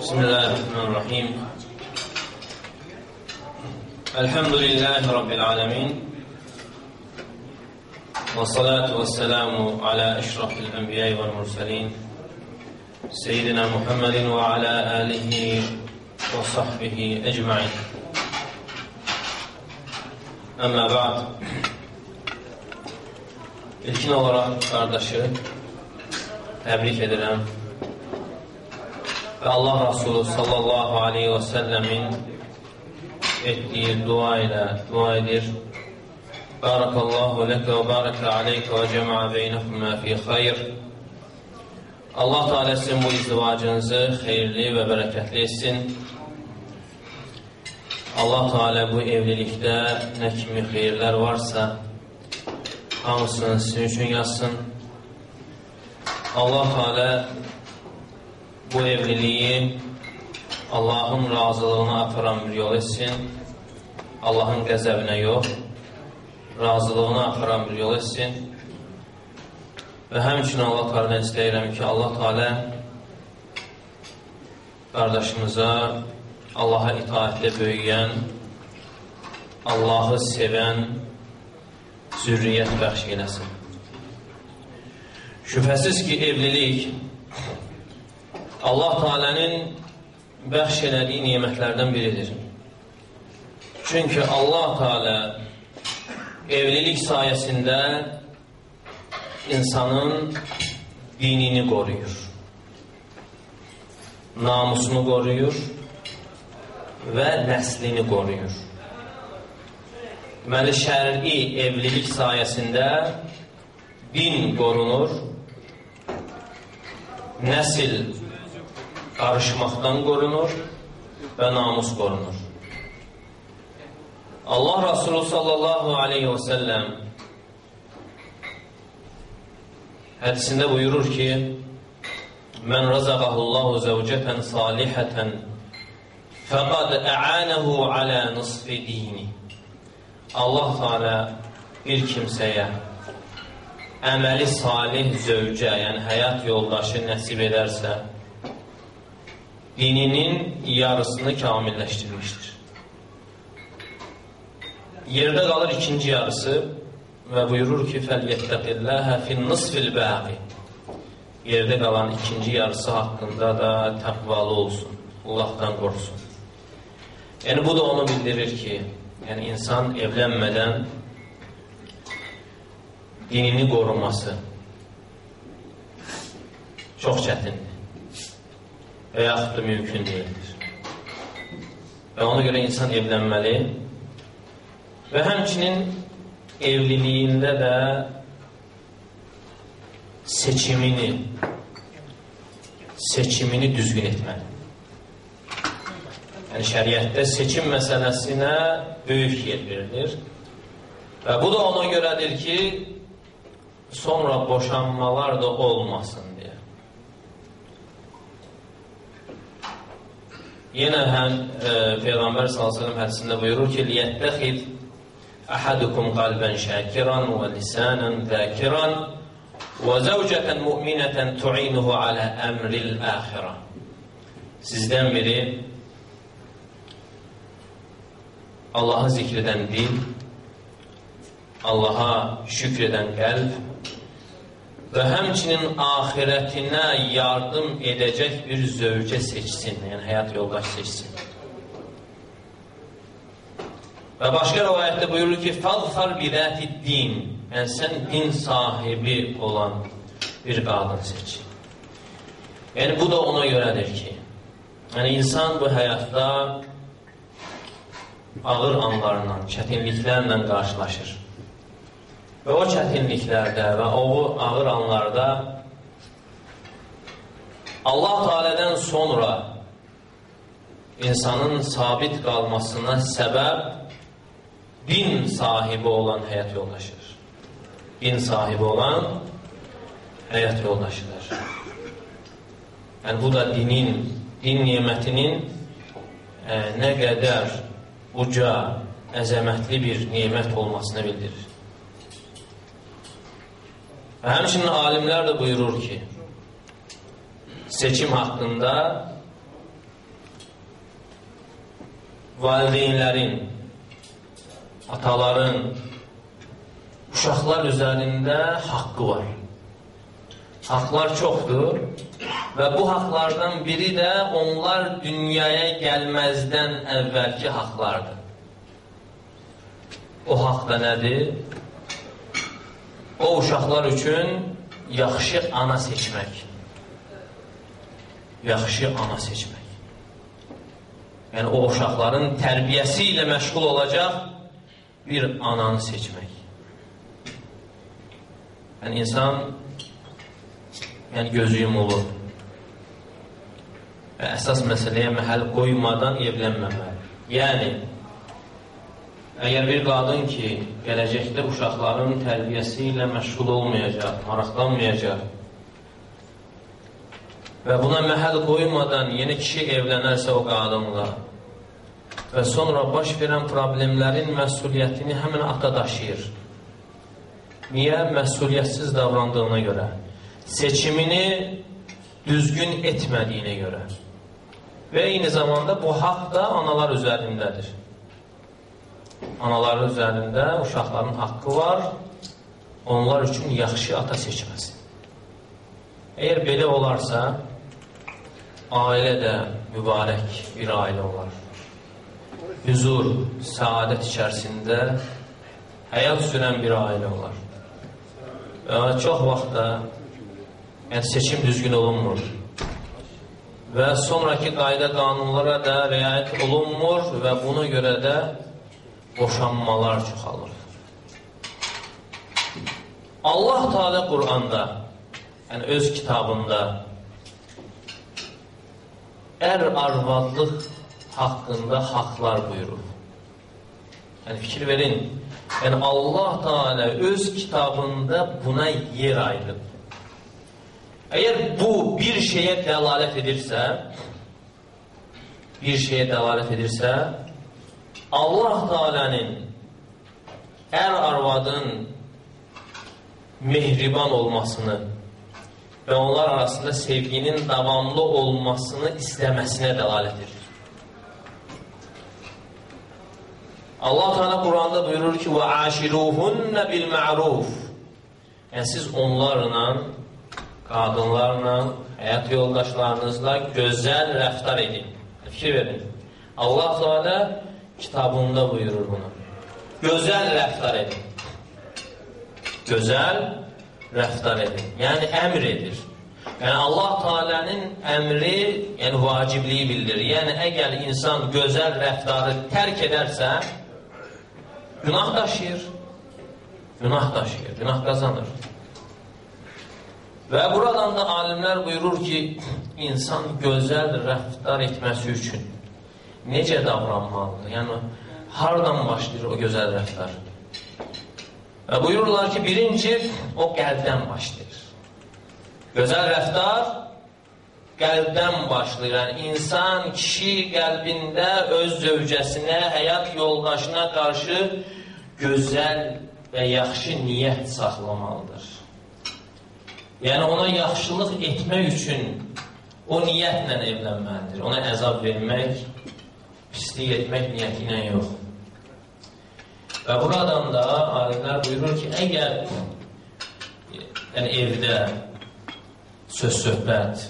بسم الله الرحمن الرحيم. الحمد لله رب العالمين والصلاة والسلام على أشرف الأنبياء والمرسلين سيدنا محمد وعلى آله وصحبه أجمعين. أما بعد İlkin olaraq qardaşı təbrik edirəm və Allah Rasulü sallallahu aleyhi və səlləmin etdiyi dua ilə dua edir. Barakallahu ləkə və barakə aleykə və cəmə beynəhumə fi xayr. Allah Teala sizin bu izdivacınızı xeyirli və bərəkətli etsin. Allah Teala bu evlilikdə nə kimi xeyirlər varsa, hamısını sizin üçün yazsın. Allah Teala bu evliliyi Allahın razılığına aparan bir yol etsin. Allahın qəzəbinə yox, razılığına aparan bir yol etsin. Və həmçinin Allah Teala istəyirəm ki, Allah Teala qardaşımıza Allaha itaətlə böyüyən, Allahı sevən, zürriyyət bəxş eləsin. Şübhəsiz ki, evlilik Allah Teala'nın bəxş elədiyi nimətlərdən biridir. Çünki Allah Teala evlilik sayəsində insanın dinini qoruyur. Namusunu qoruyur və nəslini qoruyur. Deməli, şərqi evlilik sayəsində din qorunur, nəsil qarışmaqdan qorunur və namus qorunur. Allah Rasulü sallallahu aleyhi və səlləm hədisində buyurur ki, Mən razaqahullahu zəvcətən salihətən fəqad ə'anəhu alə nisfi dini. Allah Teala bir kimsəyə əməli salih zövcə, yəni həyat yoldaşı nəsib edərsə, dininin yarısını kamilləşdirmişdir. Yerdə qalır ikinci yarısı və buyurur ki, fəliyyətdəqilləhə fin-nisfil bəqi. Yerdə qalan ikinci yarısı haqqında da təqvalı olsun, Allahdan qorsun. Yəni, bu da onu bildirir ki, yəni insan evlənmədən dinini qoruması çox çətindir və yaxud da mümkün deyildir. Və ona görə insan evlənməli və həmçinin evliliyində də seçimini seçimini düzgün etməli yəni şəriətdə seçim məsələsinə böyük yer verilir. Və bu da ona görədir ki, sonra boşanmalar da olmasın deyə. Yenə həm e, Peyğəmbər s.ə.v hədisində buyurur ki, liyyətdəxid əhadukum qalbən şəkiran və lisanən zəkiran və zəvcətən müminətən tu'inuhu alə əmril əxirə. Sizdən biri Allahı zikr edən dil, Allaha şükr edən qəlb və həmçinin axirətinə yardım edəcək bir zövcə seçsin, yəni həyat yoldaş seçsin. Və başqa rəvayətdə buyurur ki, "Fəzhar bi zati'd-din", yəni sən din sahibi olan bir qadın seç. Yəni bu da ona görədir ki, yəni insan bu həyatda ağır anlarla, çətinliklərlə qarşılaşır. Və o çətinliklərdə və o ağır anlarda Allah Teala'dan sonra insanın sabit qalmasına səbəb din sahibi olan həyat yoldaşıdır. Din sahibi olan həyat yoldaşıdır. Yəni, bu da dinin, din nimətinin ə, e, nə qədər uca, əzəmətli bir nimət olmasını bildirir. Və həmçinin alimlər də buyurur ki, seçim haqqında valideynlərin, ataların, uşaqlar üzərində haqqı var. Haqlar çoxdur və bu haqlardan biri də onlar dünyaya gəlməzdən əvvəlki haqlardır. O haqq da nədir? o uşaqlar üçün yaxşı ana seçmək. Yaxşı ana seçmək. Yəni, o uşaqların tərbiyəsi ilə məşğul olacaq bir ananı seçmək. Yəni, insan yəni, gözü yumulur və əsas məsələyə məhəl qoymadan evlənməməli. Yəni, Əgər bir qadın ki, gələcəkdə uşaqların tərbiyəsi ilə məşğul olmayacaq, maraqlanmayacaq və buna məhəl qoymadan yeni kişi evlənərsə o qadınla və sonra baş verən problemlərin məsuliyyətini həmin ata daşıyır. Niyə? Məsuliyyətsiz davrandığına görə. Seçimini düzgün etmədiyinə görə. Və eyni zamanda bu haqq da analar üzərindədir anaların üzərində uşaqların haqqı var, onlar üçün yaxşı ata seçməsi. Əgər belə olarsa, ailə də mübarək bir ailə olar. Hüzur, səadət içərisində həyat sürən bir ailə olar. Və çox vaxtda yəni, seçim düzgün olunmur. Və sonraki qayda qanunlara da riayət olunmur və buna görə də boşanmalar çoxalır. Allah Teala Quranda, yəni öz kitabında ər arvadlıq haqqında haqlar buyurur. Yəni fikir verin. Yəni Allah Teala öz kitabında buna yer ayırıb. Əgər bu bir şeyə dəlalət edirsə, bir şeyə dəlalət edirsə, Allah Teala'nın ər arvadın mehriban olmasını və onlar arasında sevginin davamlı olmasını istəməsinə dəlalət edir. Allah Teala Quranda buyurur ki: "Və aşiruhunna bil ma'ruf." Yəni siz onlarla, qadınlarla, həyat yoldaşlarınızla gözəl rəftar edin. Fikir verin. Allah Teala kitabında buyurur bunu. Gözəl rəftar edin. Gözəl rəftar edin. Yəni, əmr edir. Yəni, Allah Teala'nın əmri, yəni vacibliyi bildirir. Yəni, əgər insan gözəl rəftarı tərk edərsə, günah daşıyır. Günah daşıyır, günah qazanır. Və buradan da alimlər buyurur ki, insan gözəl rəftar etməsi üçün necə davranmalıdır? Yəni, hardan başlayır o gözəl rəftar? Və buyururlar ki, birinci, o qəlbdən başlayır. Gözəl rəftar qəlbdən başlayır. Yəni, insan, kişi qəlbində öz zövcəsinə, həyat yoldaşına qarşı gözəl və yaxşı niyyət saxlamalıdır. Yəni, ona yaxşılıq etmək üçün o niyyətlə evlənməlidir. Ona əzab vermək, pislik etmək niyyəti ilə yox. Və buradan da alimlər buyurur ki, əgər yəni evdə söz-söhbət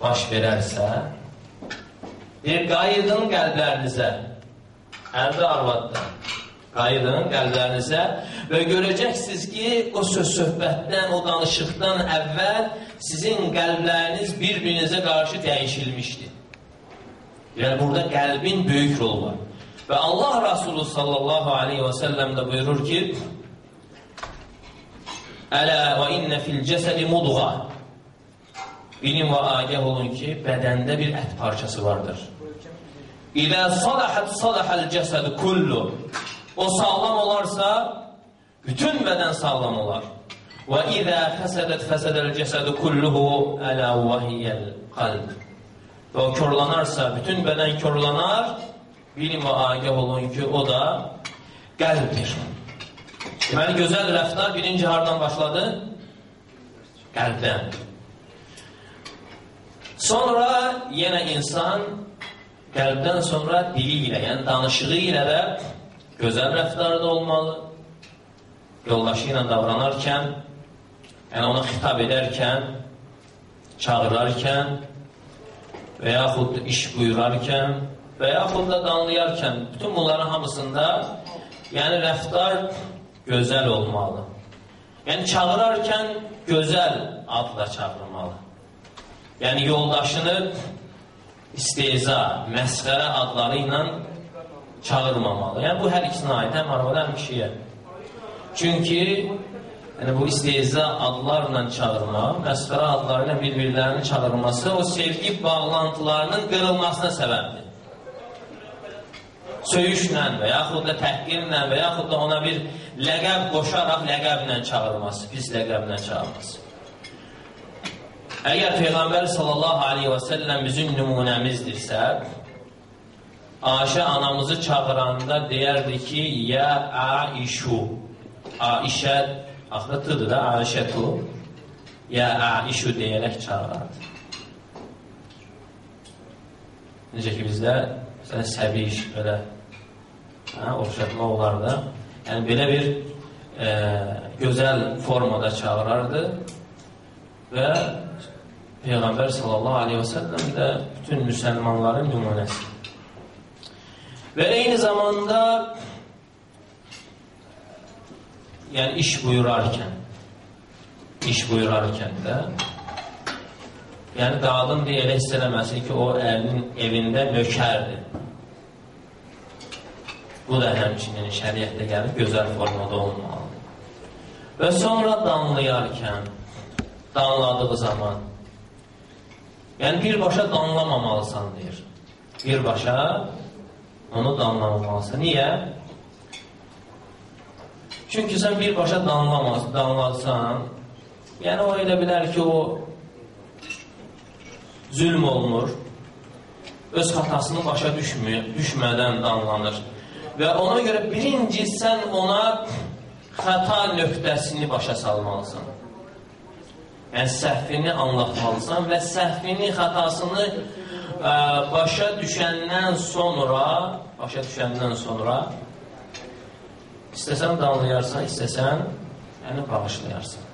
baş verərsə, bir qayıdın qəlblərinizə, ərdə arvadda, qayıdın qəlblərinizə və görəcəksiniz ki, o söz-söhbətdən, o danışıqdan əvvəl sizin qəlbləriniz bir-birinizə qarşı dəyişilmişdir. Yəni, burada qəlbin böyük rolu var. Və Allah Rasulü sallallahu aleyhi və səlləm də buyurur ki, Ələ və innə fil cəsədi mudğa Bilin və agəh olun ki, bədəndə bir ət parçası vardır. İlə salahət salahəl cəsədi kullu O sağlam olarsa, bütün bədən sağlam olar. Və izə fəsədət fəsədəl cəsədi kulluhu ələ və hiyyəl qalb və o körlanarsa, bütün bədən körlanar, bilin və agah olun ki, o da qəlbdir. Deməli, gözəl rəftar birinci hardan başladı? Qəlbdən. Sonra yenə insan qəlbdən sonra dili ilə, yəni danışığı ilə də gözəl rəftarda olmalı. Yoldaşı ilə davranarkən, yəni ona xitab edərkən, çağırarkən və yaxud iş buyurarkən və yaxud da danlayarkən, bütün bunların hamısında yəni rəftar gözəl olmalı. Yəni, çağırarkən gözəl adla çağırmalı. Yəni, yoldaşını isteza, məsxərə adları ilə çağırmamalı. Yəni, bu hər ikisinə aid, həm arvada, həm kişiyə. Çünki yəni, bu isteza adlarla çağırmaq, məsxərə adları ilə bir-birlərini çağırması o sevgi bağlantılarının qırılmasına səbəbdir söyüşlə və yaxud da təhqirlə və yaxud da ona bir ləqəb qoşaraq ləqəblə çağırması, pis ləqəblə çağırması. Əgər Peyğəmbər sallallahu aleyhi və səlləm bizim nümunəmizdirsə, Ayşə anamızı çağıranda deyərdi ki, Yə Aişu. Aişə, axı tıdır da, Aişətu. Yə Aişu deyərək çağırardı. Necə ki, bizdə məsələn, səbiş, belə hə, oxşatma olardı. Yəni, belə bir e, gözəl formada çağırardı və Peyğəmbər sallallahu aleyhi və səlləm də bütün müsəlmanların nümunəsi. Və eyni zamanda yəni iş buyurarkən iş buyurarkən də yəni qadın deyə elə hiss eləməsin ki, o ərinin evində nökərdir. Bu da həmçinin şəriətdə gəlib gözəl formada olmalıdır. Və sonra danlayarkən, danladığı zaman, yəni birbaşa danlamamalısan deyir. Birbaşa onu danlamamalısan. Niyə? Çünki sən birbaşa danlamaz, danlasan, yəni o elə bilər ki, o zülm olunur, öz xatasını başa düşmür, düşmədən danlanır. Və ona görə birinci sən ona xəta nöqtəsini başa salmalısan. Yəni, səhvini anlatmalısan və səhvini, xətasını ə, başa düşəndən sonra, başa düşəndən sonra istəsən danlayarsan, istəsən, yəni bağışlayarsan.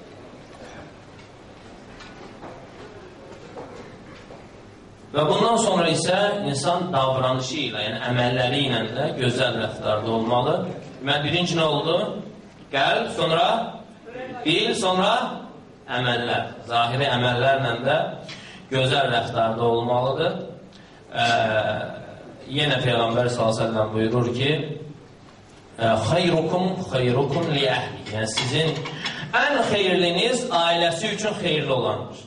Və bundan sonra isə insan davranışı ilə, yəni əməlləri ilə də gözəl rəftarda olmalı. Deməli, birinci nə oldu? Qəlb, sonra dil, sonra əməllər. Zahiri əməllərlə də gözəl rəftarda olmalıdır. Ə, yenə Peyğəmbər s.ə.v buyurur ki, xeyrukum xeyrukum li əhli. Yəni, sizin ən xeyirliniz ailəsi üçün xeyirli olandır.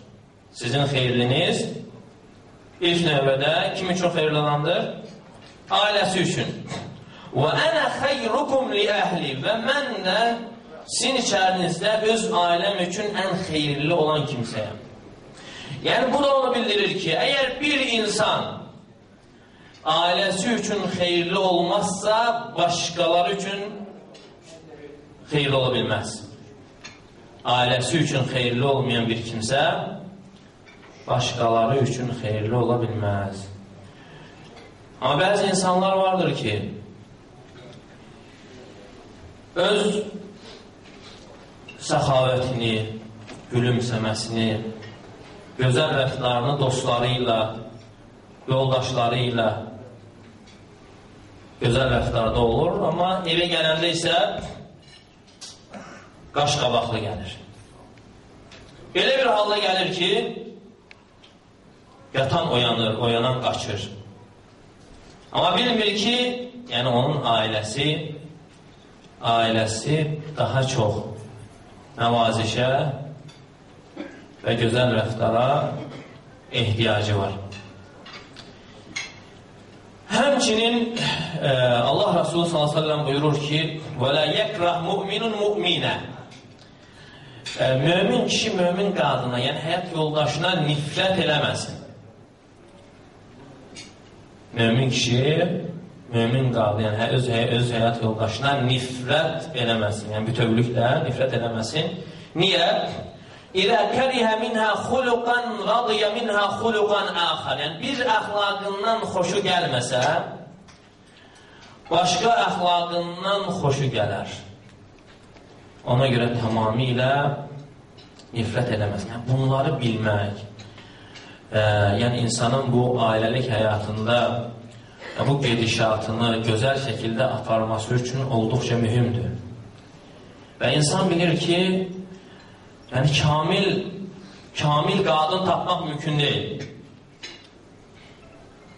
Sizin xeyirliniz ilk növbədə kim üçün xeyirlanandır? Ailəsi üçün. Və ənə xeyrukum li əhli və mən də sizin içərinizdə öz ailəm üçün ən xeyirli olan kimsəyəm. Yəni, bu da onu bildirir ki, əgər bir insan ailəsi üçün xeyirli olmazsa, başqaları üçün xeyirli ola bilməz. Ailəsi üçün xeyirli olmayan bir kimsə başqaları üçün xeyirli ola bilməz. Amma bəzi insanlar vardır ki, öz səxavətini, gülümsəməsini, gözəl rəftarını dostları ilə, yoldaşları ilə gözəl rəftarda olur, amma evə gələndə isə qaş qabaqlı gəlir. Belə bir halda gəlir ki, Yatan oyanır, oyanan qaçır. Amma bilmir ki, yəni onun ailəsi ailəsi daha çox nəvazişə və gözəl rəftara ehtiyacı var. Həmçinin e, Allah Resulü sallallahu aleyhi ve sellem buyurur ki, "Və la yakrah mu'minun mu'minə." E, mömin kişi mömin qadına, yəni həyat yoldaşına nifrət eləməsin. Mömin kişi mömin qadına, yəni öz öz həyat yoldaşına nifrət eləməsin. Yəni bütövlüklə nifrət eləməsin. Niyə? İlə kərihə minhə xuluqan radiyə minhə xuluqan əxər. Yəni, bir əxlaqından xoşu gəlməsə, başqa əxlaqından xoşu gələr. Ona görə tamamilə nifrət eləməz. Yəni, bunları bilmək, e, yəni insanın bu ailəlik həyatında e, bu gedişatını gözəl şəkildə aparması üçün olduqca mühümdür. Və insan bilir ki, Yəni kamil kamil qadın tapmaq mümkün deyil.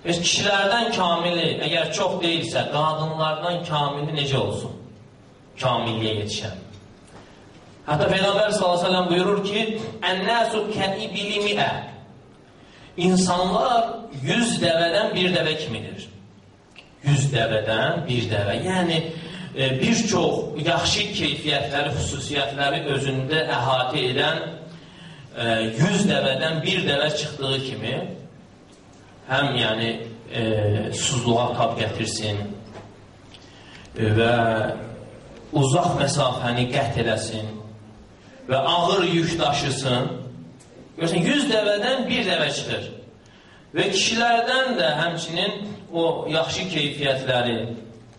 Heç kişilərdən kamili, əgər çox deyilsə, qadınlardan kamili necə olsun? Kamilliyə yetişən. Hətta Peyğəmbər s.ə.v buyurur ki, Ən-nəsu kəibilimiə İnsanlar yüz dəvədən bir dəvə kimidir. Yüz dəvədən bir dəvə. Yəni, bir çox yaxşı keyfiyyətləri, xüsusiyyətləri özündə əhatə edən 100 e, dəvədən bir dəvə çıxdığı kimi həm yəni e, susluğa tab gətirsin və uzaq məsafəni qət eləsin və ağır yük daşısın. Görürsən, 100 dəvədən bir dəvə çıxır. Və kişilərdən də həmçinin o yaxşı keyfiyyətləri,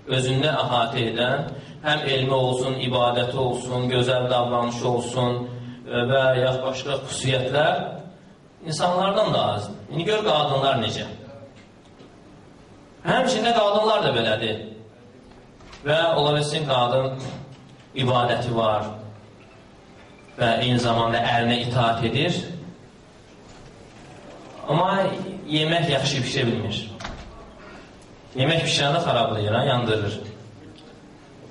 özündə əhatə edən, həm elmi olsun, ibadəti olsun, gözəl davranışı olsun e, və ya başqa xüsusiyyətlər insanlardan da azdır. İndi gör qadınlar necə. Həmçində qadınlar da belədir. Və ola bilsin qadın ibadəti var və eyni zamanda ərinə itaat edir. Amma yemək yaxşı pişirə bilmir. Yemək pişirəndə xarablayır, yandırır.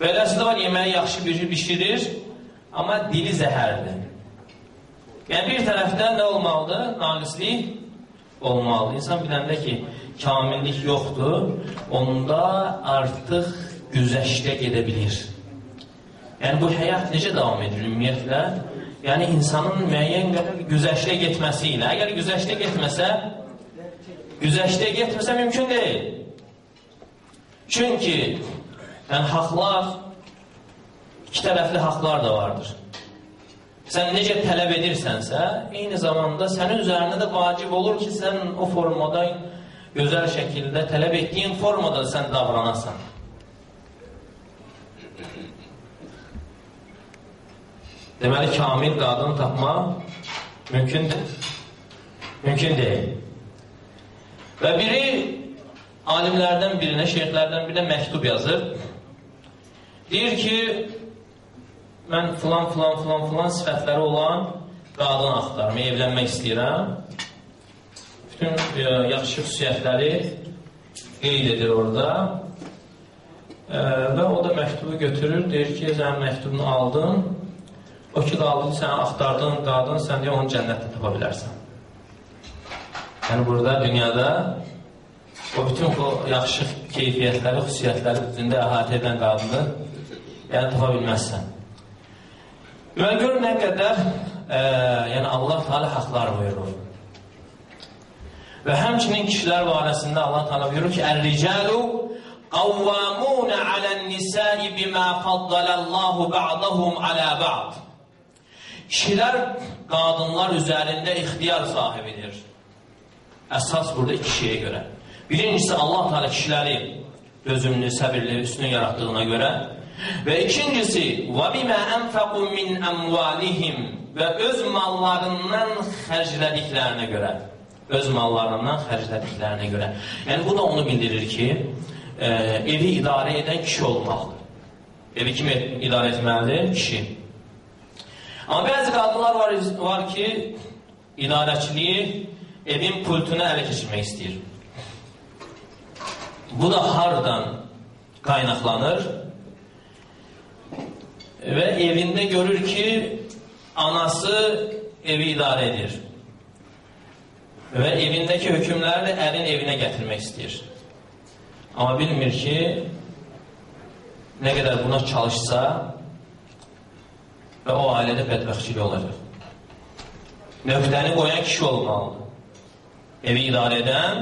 Beləsi də var, yeməyi yaxşı bir bişirir, amma dili zəhərdir. Yəni, bir tərəfdən nə olmalıdır? Naqislik olmalıdır. İnsan biləndə ki, kamillik yoxdur, onda artıq güzəşdə gedə bilir. Yəni, bu həyat necə davam edir ümumiyyətlə? Yəni, insanın müəyyən qədər güzəşdə getməsi ilə. Əgər güzəşdə getməsə, güzəşdə getməsə mümkün deyil. Çünki yəni, haqlar, iki tərəfli haqlar da vardır. Sən necə tələb edirsənsə, eyni zamanda sənin üzərində də vacib olur ki, sən o formada gözəl şəkildə tələb etdiyin formada sən davranasan. Deməli, kamil qadın tapmaq mümkündür. Mümkün deyil. Və biri alimlərdən birinə, şeyxlərdən birinə məktub yazır. Deyir ki, mən filan, filan, filan, filan sifətləri olan qadın axtarma, evlənmək istəyirəm. Bütün e, yaxşı xüsusiyyətləri qeyd edir orada. E, və o da məktubu götürür, deyir ki, sən məktubunu aldın, o ki, qaldı, sən axtardığın qadın, sən deyə onu cənnətdə tapa bilərsən. Yəni, burada dünyada o bütün bu yaxşı keyfiyyətləri, xüsusiyyətləri üzündə əhatə edən qadını yəni tapa bilməzsən. Və gör nə qədər e, yəni Allah Teala haqlar buyurur. Və həmçinin kişilər barəsində Allah Teala buyurur ki, "Ər-ricalu qawwamun 'alan-nisa'i bima faddalallahu ba'dahum 'ala ba'd." Kişilər qadınlar üzərində ixtiyar sahibidir. Əsas burada iki şeyə görə. Birincisi Allah Teala kişiləri dözümlü, səbirli, üstün yaratdığına görə və ikincisi və bimə ənfəqu min əmvalihim və öz mallarından xərclədiklərinə görə öz mallarından xərclədiklərinə görə. Yəni bu da onu bildirir ki, e, evi idarə edən kişi olmalıdır. Evi kim idarə etməlidir? Kişi. Amma bəzi qadınlar var, var ki, idarəçiliyi evin pultunu ələ keçirmək istəyir. Bu da hardan qaynaqlanır? Və evində görür ki, anası evi idarə edir. Və evindəki hökmləri də ərin evinə gətirmək istəyir. Amma bilmir ki, nə qədər buna çalışsa və o ailədə bədbəxtçilik olacaq. Nöqtəni qoyan kişi olmalıdır. Evi idarə edən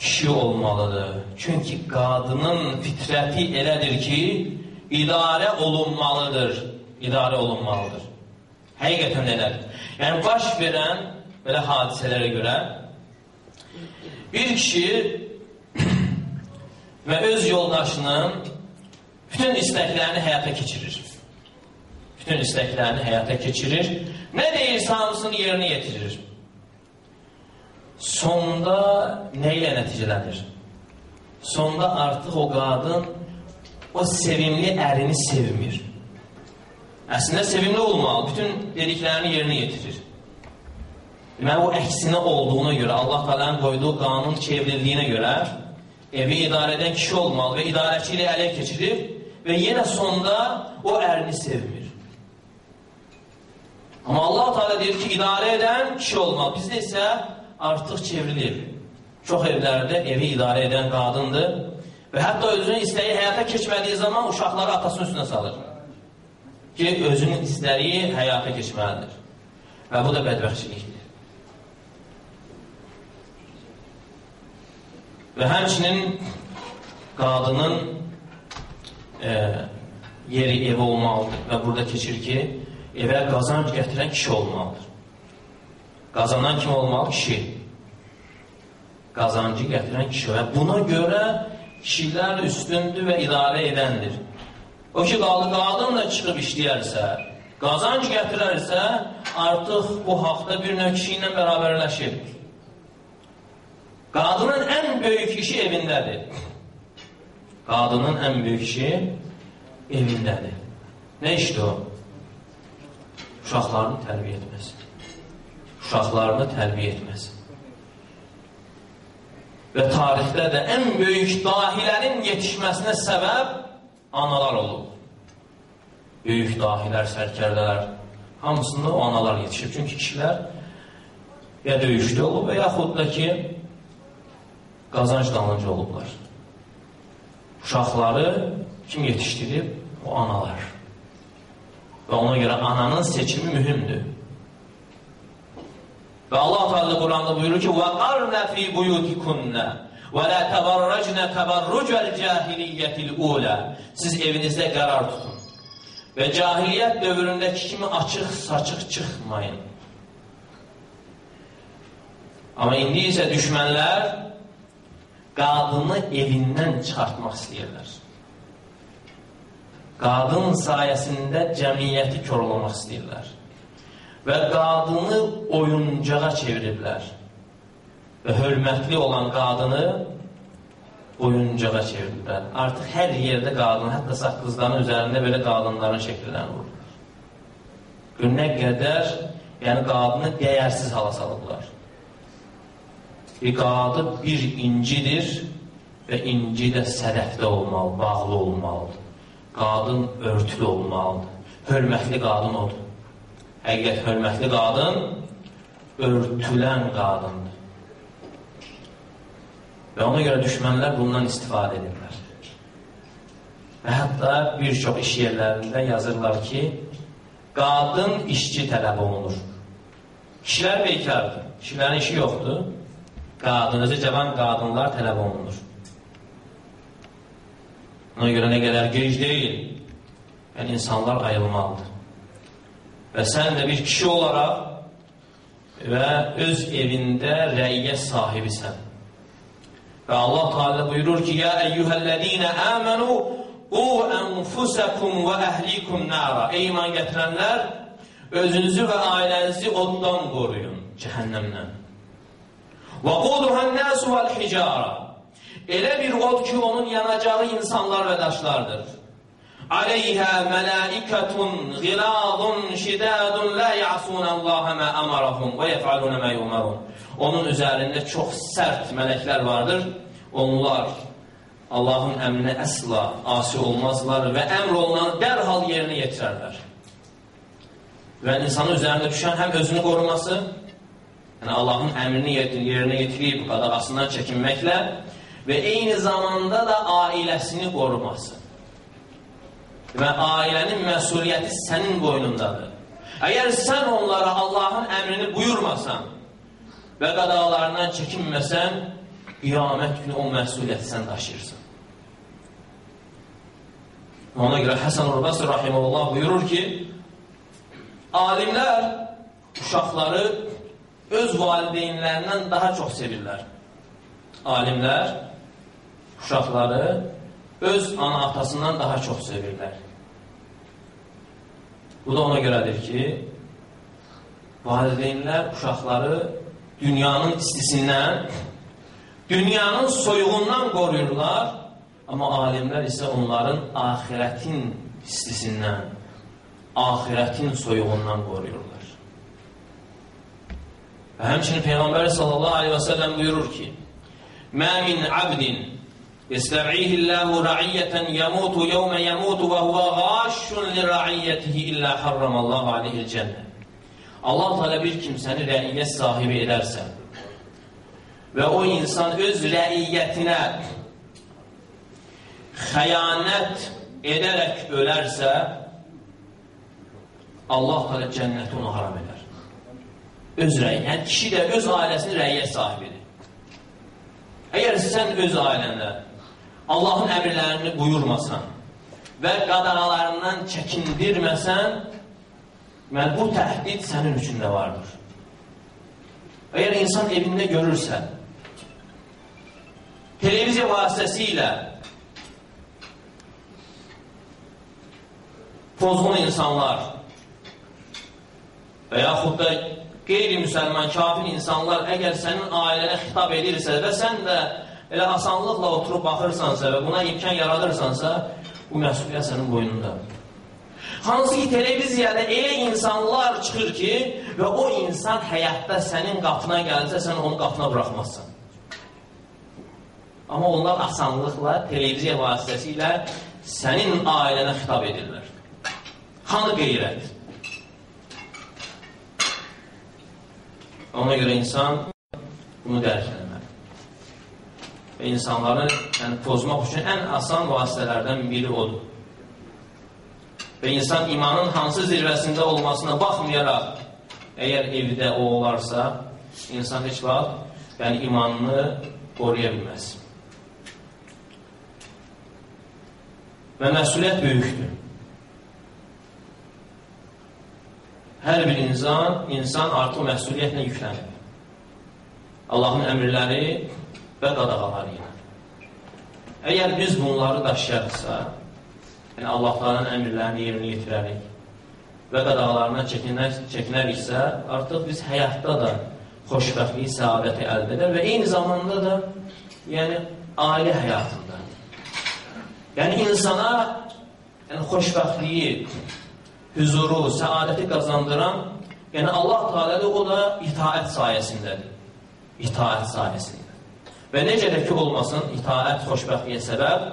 kişi olmalıdır. Çünki qadının fitrəti elədir ki, idarə olunmalıdır. İdarə olunmalıdır. Həqiqətən elədir. Yəni, baş verən belə hadisələrə görə bir kişi və öz yoldaşının bütün istəklərini həyata keçirir. Bütün istəklərini həyata keçirir. Nə deyirsə hamısını yerinə yetirir. Sonda nə ilə nəticələnir? Sonda artıq o qadın o sevimli ərini sevmir. Əslində sevimli olmalı, bütün dediklərini yerinə yetirir. Deməli, o əksinə olduğuna görə, Allah qalanın qoyduğu qanun çevrildiyinə görə evi idarə edən kişi olmalı və idarəçi ilə ələ keçirir və yenə sonda o ərini sevmir. Amma Allah Teala deyir ki, idarə edən kişi olmalı. Bizdə isə artıq çevrilir. Çox evlərdə evi idarə edən qadındır və hətta özünün istəyi həyata keçmədiyi zaman uşaqları atasının üstünə salır ki, özünün istəyi həyata keçməlidir. Və bu da bədbəxtçilikdir. Və həmçinin qadının e, yeri evi olmalıdır və burada keçir ki, evə qazanc gətirən kişi olmalıdır. Qazanan kim olmalı? Kişi. Qazancı gətirən kişi. Və buna görə kişilər üstündür və idarə edəndir. O ki, qadın da çıxıb işləyərsə, qazanc gətirərsə, artıq bu haqda bir növ kişi ilə bərabərləşir. Qadının ən böyük işi evindədir. Qadının ən böyük işi evindədir. Nə işdir o? Uşaqlarını tərbiyə etməsi. Uşaqlarını tərbiyə etməsi. Və tarixdə də ən böyük dahilərin yetişməsinə səbəb analar olub. Böyük dahilər, sərkərdələr, hamısında o analar yetişib. Çünki kişilər ya döyüşdə olub və yaxud da ki, qazanc dalınca olublar. Uşaqları kim yetişdirib? O analar. Və ona görə ananın seçimi mühümdür. Və Allah Teala Quranda buyurur ki: "Və qarna fi buyutikunna və la təbarracna təbarrucal cahiliyyətil ula." Siz evinizdə qərar tutun. Və cahiliyyət dövründəki kimi açıq, saçıq çıxmayın. Amma indi isə düşmənlər qadını evindən çıxartmaq istəyirlər. Qadın sayəsində cəmiyyəti korlamaq istəyirlər. Və qadını oyuncağa çeviriblər. Və hörmətli olan qadını oyuncağa çeviriblər. Artıq hər yerdə qadın, hətta saqqızların üzərində belə qadınların şəkillərini vururlar. Günə qədər yəni qadını dəyərsiz hala salıblar. Bir qadı bir incidir və inci də sədəfdə olmalı, bağlı olmalıdır. Qadın örtülü olmalıdır. Hörmətli qadın odur. Həqiqət, hörmətli qadın örtülən qadındır. Və ona görə düşmənlər bundan istifadə edirlər. Və hətta bir çox iş yerlərində yazırlar ki, qadın işçi tələb olunur. Kişilər bekardır, kişilərin işi yoxdur qadın, özü cavan qadınlar tələb olunur. Ona görə nə qədər gec deyil, yəni insanlar ayılmalıdır və sən də bir kişi olaraq və öz evində rəyə sahibisən. Və Allah Teala buyurur ki: "Ya eyyuhellezina amanu qu anfusakum və əhlikum nara." Ey iman gətirənlər, özünüzü və ailənizi oddan qoruyun, cəhənnəmdən. Və quduhan-nas vel-hicara. Elə bir od ki, onun yanacağı insanlar və daşlardır. عَلَيْهَا مَلَائِكَةٌ غِلَاظٌ شِدَادٌ لَا يَعْصُونَ اللّٰهَ مَا أَمَرَهُمْ وَيَفْعَلُونَ مَا يُمَرُونَ Onun üzərində çox sərt mələklər vardır. Onlar Allahın əmrinə əsla asi olmazlar və əmr olunan dərhal yerinə yetirərlər. Və insanın üzərində düşən həm özünü qoruması, yəni Allahın əmrini yerinə yetirib qadağasından çəkinməklə və eyni zamanda da ailəsini qoruması. Və ailənin məsuliyyəti sənin boynundadır. Əgər sən onlara Allahın əmrini buyurmasan və qadağalarından çəkinməsən, qiyamət günü o məsuliyyəti sən daşıyırsan. Ona görə Həsən Urbası Rahimullah buyurur ki, alimlər uşaqları öz valideynlərindən daha çox sevirlər. Alimlər uşaqları öz ana atasından daha çox sevirlər. Bu da ona görədir ki, valideynlər uşaqları dünyanın istisindən, dünyanın soyuğundan qoruyurlar, amma alimlər isə onların ahirətin istisindən, ahirətin soyuğundan qoruyurlar. Və həmçinin Peyğəmbər sallallahu aleyhi və səlləm buyurur ki, Mə min abdin يسترعيه الله رعية يموت يوم يموت وهو غاش لرعيته إلا حرم الله عليه الجنة Allah Teala bir kimsəni rəiyyət sahibi edərsə və o insan öz rəiyyətinə xəyanət edərək ölərsə, Allah Teala cənnəti ona haram edər. Öz rəiyyət. Yəni, kişi də öz ailəsinin rəiyyət sahibidir. Əgər sən öz ailəndə Allahın əmrlərini buyurmasan və qadağalarından çəkindirməsən, mən bu təhdid sənin üçün də vardır. Əgər insan evində görürsə, televiziya vasitəsilə pozğun insanlar və yaxud da qeyri-müsəlman, kafir insanlar əgər sənin ailənə xitab edirsə və sən də elə asanlıqla oturub baxırsansa və buna imkan yaradırsansa, bu məsuliyyət sənin boynundadır. Hansı ki, televiziyada elə insanlar çıxır ki, və o insan həyatda sənin qapına gəlsə, sən onu qapına buraxmazsan. Amma onlar asanlıqla, televiziya vasitəsilə sənin ailənə xitab edirlər. Hanı qeyrət? Ona görə insan bunu dərk edir və insanları yəni, pozmaq üçün ən asan vasitələrdən biri odur. Və insan imanın hansı zirvəsində olmasına baxmayaraq, əgər evdə o olarsa, insan heç vaxt yəni, imanını qoruya bilməz. Və məsuliyyət böyükdür. Hər bir insan, insan artıq məsuliyyətlə yüklənir. Allahın əmrləri və qadağaları ilə. Əgər biz bunları daşıyarıqsa, yəni Allahların əmrlərini yerinə yetirərik və qadağalarına çəkinər, çəkinəriksə, artıq biz həyatda da xoşbəxtliyi, səadəti əldə edər və eyni zamanda da yəni ailə həyatında. Yəni insana yəni xoşbəxtliyi, hüzuru, səadəti qazandıran, yəni Allah Teala o da itaət sayəsindədir. İtaət sayəsində. Və necə də ki olmasın, itaət xoşbəxtliyə səbəb.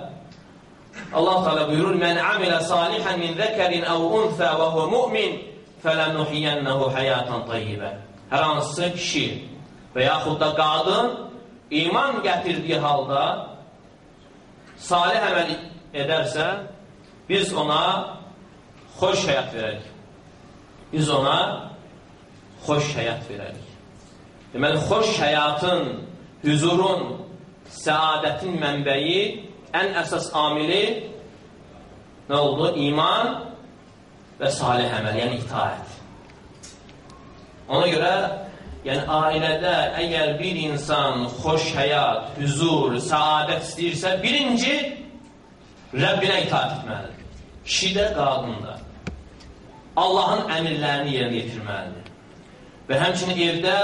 Allah Teala buyurur: "Mən amilə salihan min zəkerin aw unsa və huve mu'min, fələnuhiyyənəhu həyatan tayyibə." Hər hansı kişi və yaxud da qadın iman gətirdiyi halda salih əməl edərsə, biz ona xoş həyat verərik. Biz ona xoş həyat verərik. Deməli, xoş həyatın hüzurun, səadətin mənbəyi, ən əsas amili nə oldu? İman və salih əməl, yəni itaət. Ona görə, yəni ailədə əgər bir insan xoş həyat, hüzur, səadət istəyirsə, birinci Rəbbinə itaət etməlidir. Kişi də, qadın da. Allahın əmirlərini yerinə yetirməlidir. Və həmçinin evdə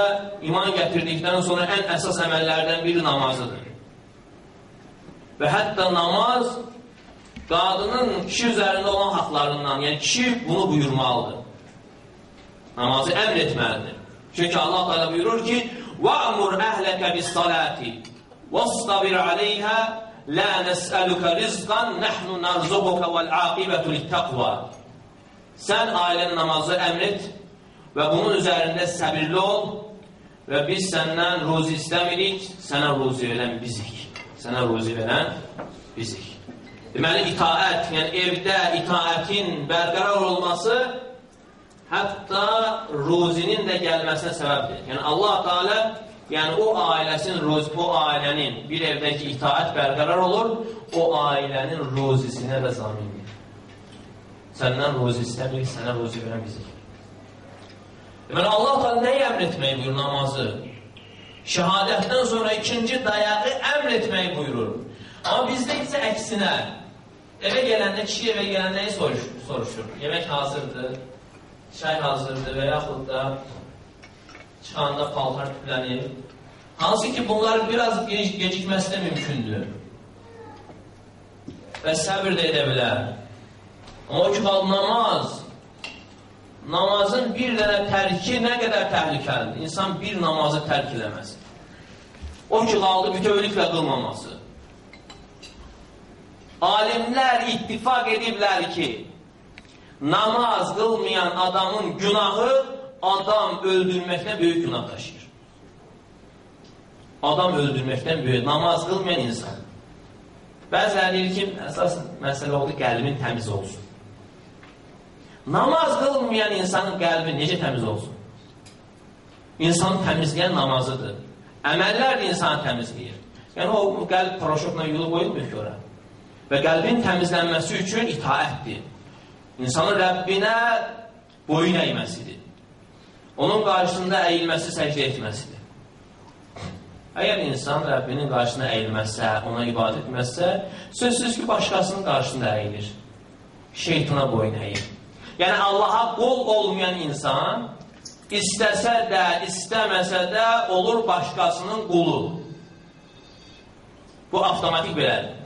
iman gətirdikdən sonra ən əsas əməllərdən biri namazıdır. Və hətta namaz qadının kişi üzərində olan haqlarından, yəni kişi bunu buyurmalıdır. Namazı əmr etməlidir. Çünki Allah Teala buyurur ki: "Va'mur əhləkə bis-salati wastabir alayha la nes'aluka rizqan nahnu narzuquka vel-aqibatu lit-taqva." Sən ailənin namazı əmr et və bunun üzərində səbirli ol və biz səndən ruzi istəmirik, sənə ruzi verən bizik. Sənə ruzi verən bizik. Deməli, itaət, yəni evdə itaətin bərqərar olması hətta ruzinin də gəlməsinə səbəbdir. Yəni Allah Teala yəni o ailəsinin roz, o ailənin bir evdəki itaət bərqərar olur, o ailənin rozisinə də zamindir. Səndən rozi istəmir, sənə rozi verən bizik. Deməli, Allah da nəyi əmr buyurur namazı? Şəhadətdən sonra ikinci dayağı əmr etməyi buyurur. Amma bizdə isə əksinə, evə gələndə, kişi evə gələndə nəyi soruşur? soruşur? Yemək hazırdır, çay hazırdır və yaxud da çıxanda paltar tüplənir. Hansı ki, bunlar biraz gecikməsi də mümkündür. Və səbir də edə bilər. O ki, namaz, namazın bir dənə tərki nə qədər təhlükəlidir. İnsan bir namazı tərk eləməsi. O ki, qaldı bütövlüklə qılmaması. Alimlər ittifak ediblər ki, namaz qılmayan adamın günahı adam öldürməkdən böyük günah daşıyır. Adam öldürməkdən böyük, namaz qılmayan insan. Bəziləri deyir ki, əsas məsələ oldu, qəlbin təmiz olsun. Namaz qılmayan insanın qəlbi necə təmiz olsun? İnsanı təmizləyən namazıdır. Əməllər də insanı təmizləyir. Yəni, o qəlb proşokla yolu qoyulmuyor ki, ora. Və qəlbin təmizlənməsi üçün itaətdir. İnsanın Rəbbinə boyun əyməsidir. Onun qarşısında əyilməsi, səcdə etməsidir. Əgər insan Rəbbinin qarşısına əyilməzsə, ona ibadət etməzsə, sözsüz ki, başqasının qarşısında əyilir. Şeytana boyun əyir. Yəni Allaha qul olmayan insan istəsə də, istəməsə də olur başqasının qulu. Bu avtomatik belədir.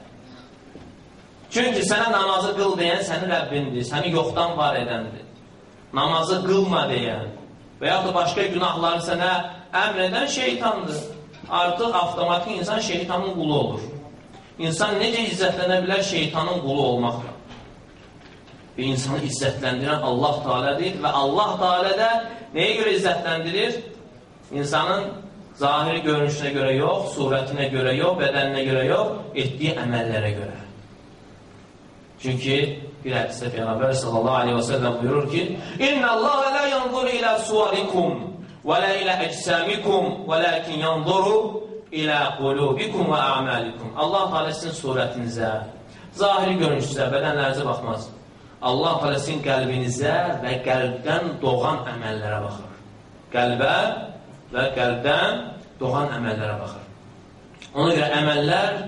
Çünki sənə namazı qıl deyən sənin Rəbbindir, səni yoxdan var edəndir. Namazı qılma deyən və yaxud da başqa günahları sənə əmr edən şeytandır. Artıq avtomatik insan şeytanın qulu olur. İnsan necə izzətlənə bilər şeytanın qulu olmaqla? Və insanı izzətləndirən Allah Teala'dır və Allah Teala da nəyə görə izzətləndirir? İnsanın zahiri görünüşünə görə yox, surətinə görə yox, bədəninə görə yox, etdiyi əməllərə görə. Çünki bir hədisdə Peyğəmbər sallallahu aleyhi və səlləm buyurur ki, İnna Allah la yanzuru ilə suvarikum və la ilə əcsamikum və lakin yanzuru ilə qulubikum və a'malikum. Allah Teala sizin surətinizə, zahiri görünüşünüzə, bədənlərinizə baxmaz. Allah Teala sizin qəlbinizə və qəlbdən doğan əməllərə baxır. Qəlbə və qəlbdən doğan əməllərə baxır. Ona görə əməllər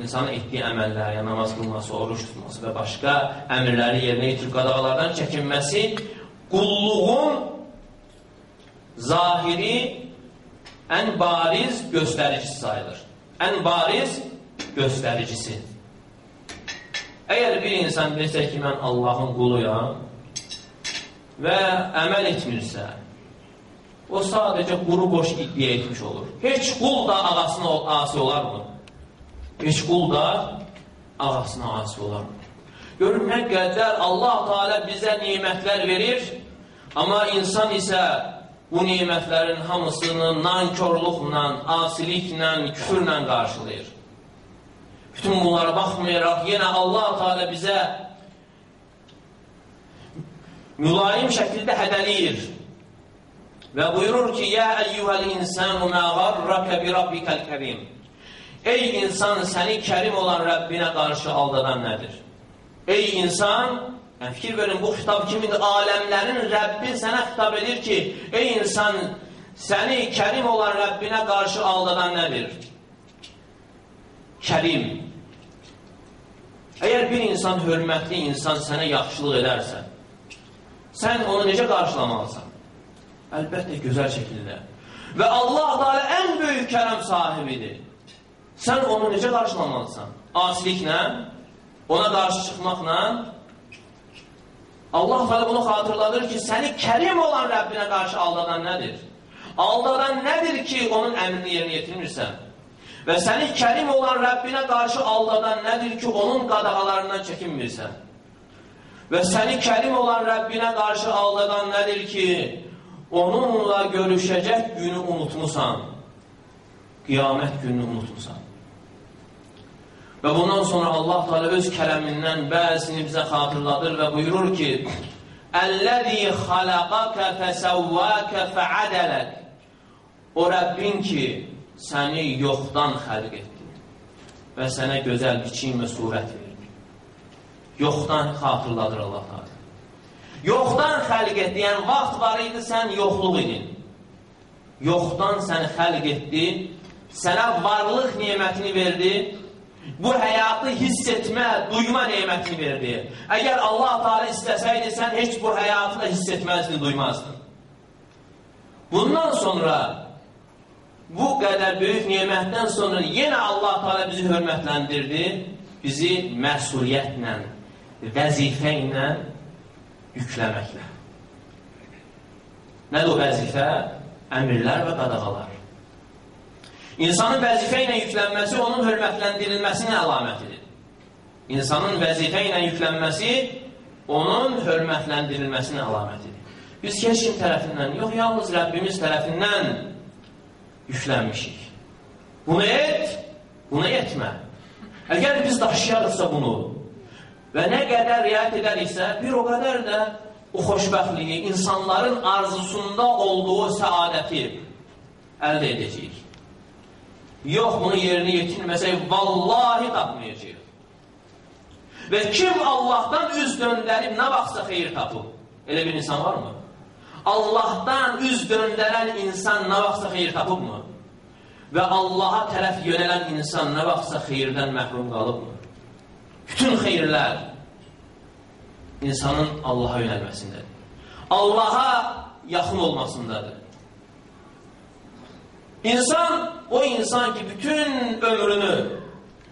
insanın etdiyi əməllər, yəni namaz qılması, oruç tutması və başqa əmrləri yerinə yetirib qadağalardan çəkinməsi qulluğun zahiri ən bariz göstəricisi sayılır. Ən bariz göstəricisi. Əgər bir insan bilsə ki, mən Allahın quluyam və əməl etmirsə, o sadəcə quru boş iddia etmiş olur. Heç qul da ağasına asi olarmı? Heç qul da ağasına asi olarmı? Görün, nə qədər Allah Teala bizə nimətlər verir, amma insan isə bu nimətlərin hamısını nankörlüklə, asiliklə, küfürlə qarşılayır. Bütün bunlara baxmayaraq yenə Allah Teala bizə mülayim şəkildə hədəliyir. Və buyurur ki, Yə əyyuhəl insanu mə qarrəkə bi rabbikəl kərim. Ey insan, səni kərim olan Rəbbinə qarşı aldadan nədir? Ey insan, yəni fikir verin, bu xitab kimidir? Aləmlərin Rəbbi sənə xitab edir ki, ey insan, səni kərim olan Rəbbinə qarşı aldadan nədir? Kərim. Əgər bir insan, hörmətli insan sənə yaxşılıq edərsə, sən onu necə qarşılamalısan? Əlbəttə, gözəl şəkildə. Və Allah da ən böyük kərəm sahibidir. Sən onu necə qarşılamalısan? Asiliklə, ona qarşı çıxmaqla. Allah da bunu xatırladır ki, səni kərim olan Rəbbinə qarşı aldadan nədir? Aldadan nədir ki, onun əmrini yerinə yetirmirsən? Və səni kərim olan Rəbbinə qarşı aldadan nədir ki, onun qadağalarından çəkinmirsən? Və səni kərim olan Rəbbinə qarşı aldadan nədir ki, onunla görüşəcək günü unutmusan? Qiyamət gününü unutmusan. Və bundan sonra Allah Teala öz kələmindən bəzisini bizə xatırladır və buyurur ki, Əlləzi xalaqaka fəsəvvəkə fəədələk O Rəbbin ki, səni yoxdan xəlq etdi və sənə gözəl biçim və surət verdi. Yoxdan xatırladır Allah Teala. Yoxdan xəlq etdi, yəni vaxt var idi, sən yoxluq idin. Yoxdan səni xəlq etdi, sənə varlıq nemətini verdi, bu həyatı hiss etmə, duyma nemətini verdi. Əgər Allah Teala istəsəydi, sən heç bu həyatı da hiss etməzdin, duymazdın. Bundan sonra bu qədər böyük nemətdən sonra yenə Allah Teala bizi hörmətləndirdi, bizi məsuliyyətlə, vəzifə ilə yükləməklə. Nədir o vəzifə? Əmirlər və qadağalar. İnsanın vəzifə ilə yüklənməsi onun hörmətləndirilməsinin əlamətidir. İnsanın vəzifə ilə yüklənməsi onun hörmətləndirilməsinin əlamətidir. Biz heç kim tərəfindən, yox, yalnız Rəbbimiz tərəfindən yüklənmişik. Bunu et, bunu etmə. Əgər biz daşıyarıqsa bunu və nə qədər riayət edəriksə, bir o qədər də o xoşbəxtliyi, insanların arzusunda olduğu səadəti əldə edəcəyik. Yox, bunu yerinə yetirməsək, vallahi tapmayacaq. Və kim Allahdan üz döndərib, nə vaxtsa xeyir tapıb? Elə bir insan varmı? Allahdan üz döndərən insan nə vaxtsa xeyir tapıbmı? Və Allaha tərəf yönələn insan nə vaxtsa xeyirdən məhrum qalıbmı? Bütün xeyirlər insanın Allaha yönəlməsindədir. Allaha yaxın olmasındadır. İnsan, o insan ki, bütün ömrünü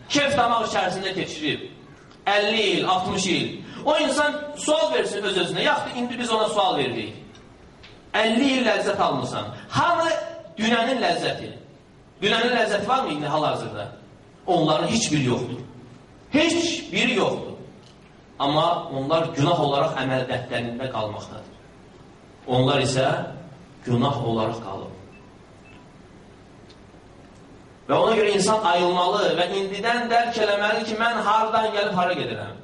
kef damaq içərisində keçirib, 50 il, 60 il, o insan sual versin öz-özünə, yaxud indi biz ona sual verdik. 50 il ləzzət almısan. Hamı dünənin ləzzəti. Dünənin ləzzəti varmı indi hal-hazırda? Onların heç biri yoxdur. Heç biri yoxdur. Amma onlar günah olaraq əməl dəftərində qalmaqdadır. Onlar isə günah olaraq qalıb. Və ona görə insan ayılmalı və indidən dərk eləməli ki, mən hardan gəlib hara gedirəm.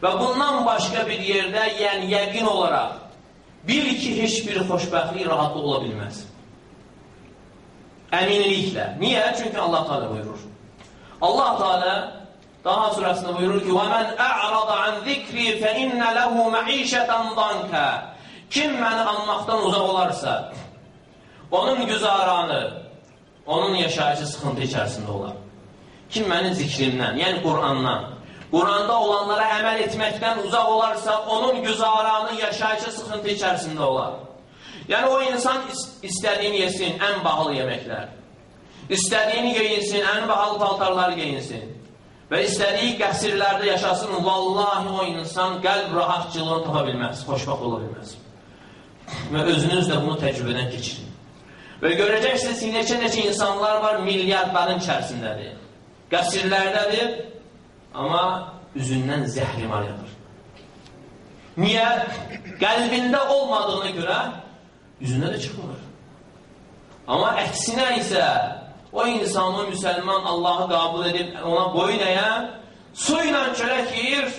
Və bundan başqa bir yerdə, yəni yəqin olaraq Bil ki, heç bir xoşbəxtlik, rahatlıq ola bilməz. Əminliklə. Niyə? Çünki Allah Teala buyurur. Allah Teala daha surəsində buyurur ki: "Və men a'rada an zikri fe inne lehu ma'işeten danka." Kim məni anmaqdan uzaq olarsa, onun güzaranı, onun yaşayışı sıxıntı içərisində olar. Kim mənim zikrimdən, yəni Qurandan, Quranda olanlara əməl etməkdən uzaq olarsa, onun güzaranı, yaşayışı sıxıntı içərisində olar. Yəni, o insan istədiyini yesin, ən bahalı yeməklər. İstədiyini geyinsin, ən bahalı paltarları geyinsin. Və istədiyi qəsirlərdə yaşasın, vallahi o insan qəlb rahatçılığını tapa bilməz, xoşbaxt ola bilməz. Və özünüz də bunu təcrübədən keçirin. Və görəcəksiniz ki, neçə-neçə insanlar var, milyardların içərisindədir. Qəsirlərdədir, Amma üzündən zəhrimar yağır. Niyə? Qəlbində olmadığına görə üzündə də çıxmır. Amma əksinə isə o insanı müsəlman Allahı qabul edib ona boyun əyən su ilə çörək yeyir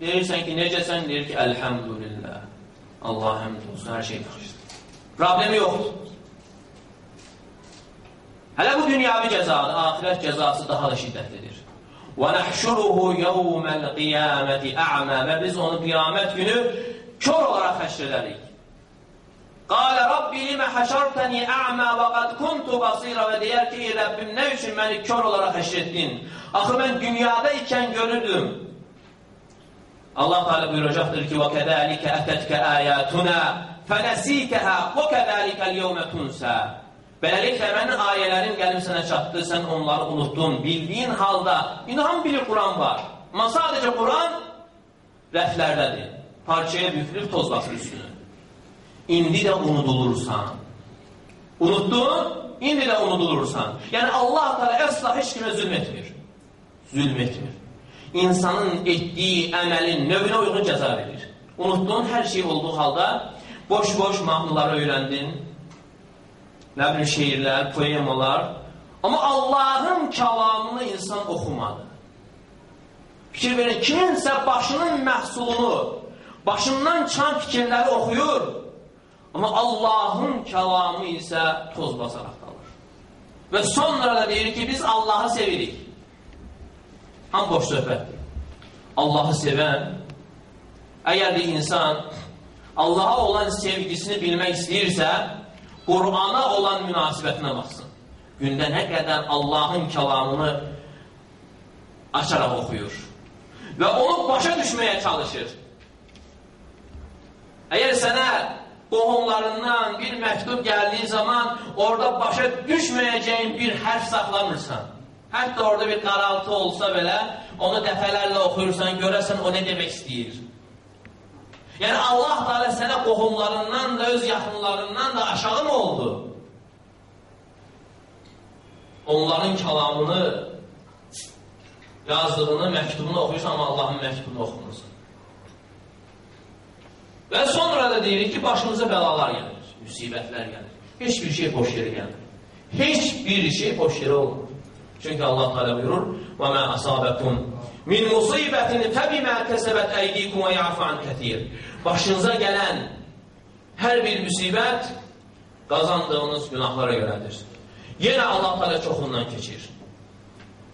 deyirsən ki necəsən deyir ki əlhəmdülillah Allah həmd olsun hər şey yaxşıdır. Problemi yoxdur. Hələ bu dünyavi cəzadır, ahirət cəzası daha da şiddətlidir. وَنَحْشُرُهُ يَوْمَ الْقِيَامَةِ أَعْمَى Və biz onu qiyamət günü kör olaraq həşr edərik. Qalə Rabbi limə həşərtəni ə'mə və qad kuntu basira və deyər ki, Rəbbim nə üçün məni kör olaraq həşr etdin? Axı mən dünyada ikən görürdüm. Allah Teala buyuracaqdır ki, və kədəlikə ətətkə əyətunə fənəsitəhə və kədəlikəl yevmə tunsə. Beləliklə, mənim ayələrim gəlib sənə çatdı, sən onları unuttun, bildiyin halda, hamı bilir Quran var. Amma sadəcə Quran rəflərdədir. Parçaya bükülüb toz basır üstünü. İndi də unudulursan. Unuttun, indi də unudulursan. Yəni Allah Teala əsla heç kimə zülm etmir. Zülm etmir. İnsanın etdiyi əməlin növünə uyğun cəza verir. Unutduğun hər şey olduğu halda boş-boş mahnıları öyrəndin, nə bilim şeirlər, poemalar. Amma Allahın kəlamını insan oxumadı. Fikir verin, kiminsə başının məhsulunu, başından çıxan fikirləri oxuyur, Amma Allahın kəlamı isə toz basaraq qalır. Və sonra da deyir ki, biz Allahı sevirik. Ham boş söhbətdir. Allahı sevən, əgər bir insan Allaha olan sevgisini bilmək istəyirsə, Qur'ana olan münasibətinə baxsın. Gündə nə qədər Allahın kəlamını açaraq oxuyur və onu başa düşməyə çalışır. Əgər sənə qohumlarından bir məktub gəldiyi zaman orada başa düşməyəcəyin bir hərf saxlamırsan, hətta orada bir qaraltı olsa belə, onu dəfələrlə oxuyursan, görəsən o nə demək istəyir. Yəni Allah Teala sənə qohumlarından da, öz yaxınlarından da aşağı mı oldu? Onların kəlamını, yazdığını, məktubunu oxuyursan, amma Allahın məktubunu oxumursan. Və sonra da deyirik ki, başımıza bəlalar gəlir, müsibətlər gəlir. Heç bir şey boş yerə gəlir. Heç bir şey boş yerə olmur. Çünki Allah Teala buyurur: "Və mə asabəkum min musibətin fəbimə kəsəbət əydikum və ya'fu an kətir." Başınıza gələn hər bir müsibət qazandığınız günahlara görədir. Yenə Allah Teala çoxundan keçir.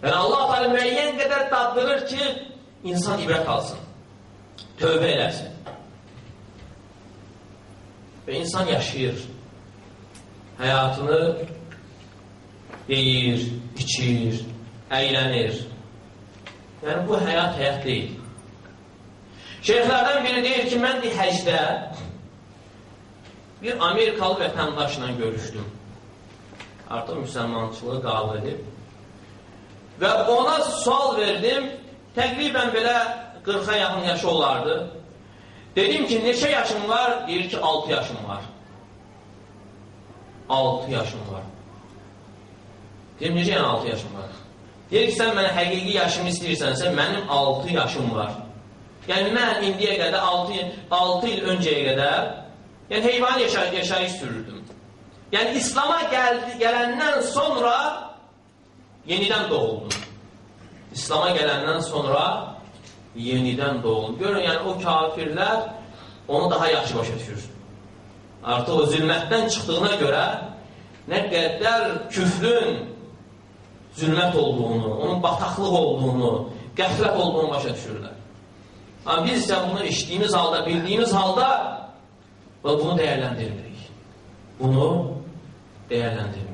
Yəni Allah Teala müəyyən qədər daddırır ki, insan ibrət alsın. Tövbə eləsin. Və insan yaşayır. Həyatını yeyir, içir, əylənir. Yəni, bu həyat həyat deyil. Şeyxlərdən biri deyir ki, mən həcdə bir Amerikalı vətəndaşla görüşdüm. Artıq müsəlmançılığı qəbul edib. Və ona sual verdim, təqribən belə 40-a yaxın yaşı olardı. Dedim ki, neçə yaşın var? Deyir ki, 6 yaşım var. 6 yaşım var. Deyim, necə yəni 6 yaşım var? Deyir ki, sən mənə həqiqi yaşımı istəyirsənsə, mənim 6 yaşım var. Yəni, mən indiyə qədər, 6, 6 il öncəyə qədər, yəni heyvan yaşay yaşayış sürürdüm. Yəni, İslama gəldi, gələndən sonra yenidən doğuldum. İslama gələndən sonra yenidən doğulur. Görün, yəni o kafirlər onu daha yaxşı başa düşür. Artıq o zülmətdən çıxdığına görə nə qədər küfrün zülmət olduğunu, onun bataqlıq olduğunu, qəflət olduğunu başa düşürlər. Amma biz isə bunu işlədiyimiz halda, bildiyimiz halda bunu dəyərləndirmirik. Bunu dəyərləndirmirik.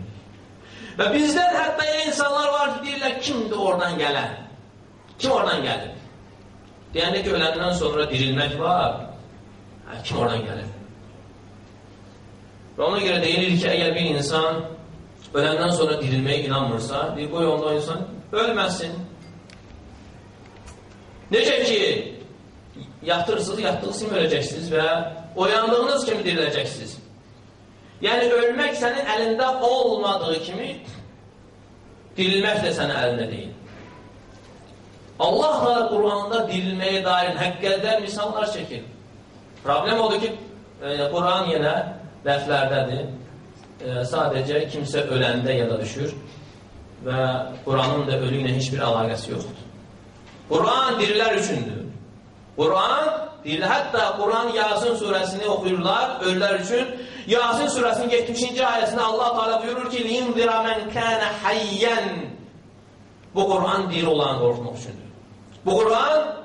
Və bizdən hətta insanlar var ki, deyirlər, kimdir oradan gələn? Kim oradan gəlir? Deyəndə ki, öləndən sonra dirilmək var. Hə, kim oradan gəlir? Və ona görə deyilir ki, əgər bir insan öləndən sonra dirilməyə inanmırsa, deyir, qoy onda insan ölməsin. Necə ki, yatırsınız, yatdığınız kimi öləcəksiniz və oyandığınız kimi diriləcəksiniz. Yəni, ölmək sənin əlində olmadığı kimi, dirilmək də sənin əlində deyil. Allah da Quranda dirilməyə dair həqiqətlər misallar çəkir. Problem odur ki, e, Quran yenə dəflərdədir. E, sadəcə kimsə öləndə yada düşür və Quranın da ölü ilə heç bir əlaqəsi yoxdur. Quran dirilər üçündür. Quran dirilər. Hətta Quran Yasin surəsini oxuyurlar ölülər üçün. Yasin surəsinin 70-ci ayəsində Allah Teala buyurur ki: "Linzira men kana hayyan" Bu Quran diri olan qorxmaq üçündür. Bu Quran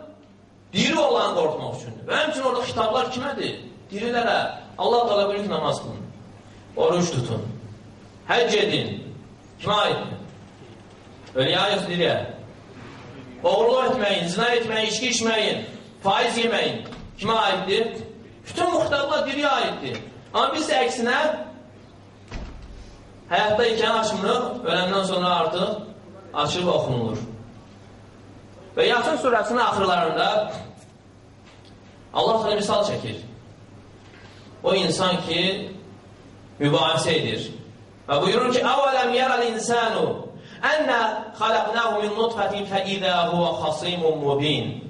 diri olan qorxmaq üçündür. Və həmçin orada xitablar kimədir? Dirilərə. Allah qala buyurur ki, namaz qılın. Oruç tutun. Həcc edin. Kimə aiddir? Ölüyə yox diriyə. Oğurluq etməyin, zina etməyin, içki içməyin, faiz yeməyin. Kimə aiddir? Bütün bu xitablar diriyə aiddir. Amma biz əksinə həyatda ikən açmırıq, öləndən sonra artıq açıb oxunulur. Və Yasin surəsinin axırlarında Allah sana misal çəkir. O insan ki, mübahisə edir. Və buyurur ki, "Əvələm yaral insanu enna xalaqnahu min nutfetin fe iza huwa khasimun mubin."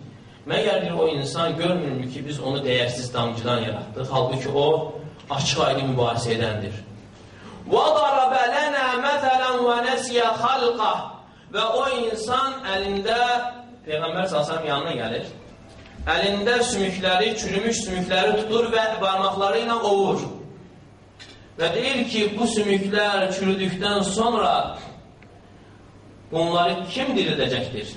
Məgər o insan görmür ki, biz onu dəyərsiz damcıdan yaratdıq, halbuki o açıq-aydın mübahisə edəndir. "Və daraba lana masalan və nasiya xalqah." Və o insan əlində Peyğəmbər sallallahu yanına gəlir. Əlində sümükləri, çürümüş sümükləri tutur və barmaqları ilə ovur. Və deyir ki, bu sümüklər çürüdükdən sonra bunları kim dirildəcəkdir?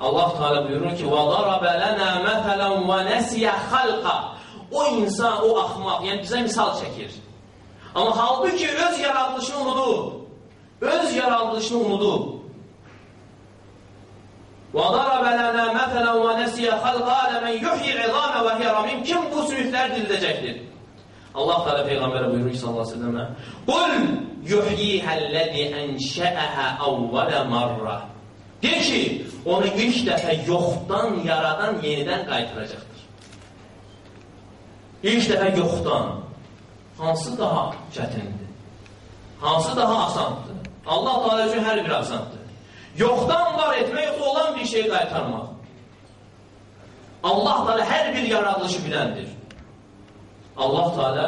Allah Teala buyurur ki: "Və daraba lana masalan və nasiya xalqa." O insan, o axmaq, yəni bizə misal çəkir. Amma halbuki öz yaradılışını unudub. Öz yaradılışını unudub. Və daraba lana masalan və nasiya xalqa men yuhyi izama və hiya ramim. Kim bu sümüklər dirildəcəkdir? Allah Teala peyğəmbərə buyurur ki, sallallahu əleyhi və səlləm: "Qul yuhyihallazi enşa'aha awwala marra." De ki, onu ilk dəfə yoxdan yaradan yenidən qaytaracaqdır. İlk dəfə yoxdan. Hansı daha çətindir? Hansı daha asandır? Allah Teala üçün hər bir asandır. Yoxdan var etmək, yoxsa olan bir şeyi qaytarmaq. Allah Teala hər bir yaradılışı biləndir. Allah Teala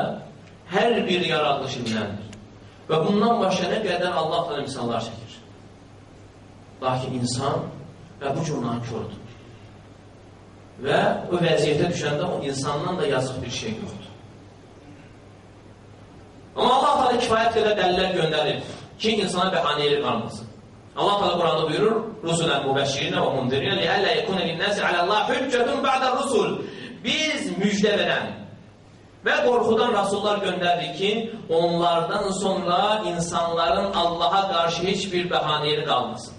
hər bir yaradılışı biləndir. Və bundan başqa nə qədər Allah Teala misallar çəkir. Lakin insan və bu cür nankördür. Və o vəziyyətə düşəndə o insandan da yazıq bir şey yoxdur. Amma Allah Teala kifayət qədər dəlillər göndərir ki, insana bəhanəyə qalmasın. Allah Teala Quranda buyurur: "Rusulan mübəşşirin və mundirin li'alla yakuna lin-nasi 'ala-Allah hüccətun ba'da-rusul." Biz müjdə verən və qorxudan rasullar göndərdik ki, onlardan sonra insanların Allaha qarşı heç bir bəhanəyə qalmasın.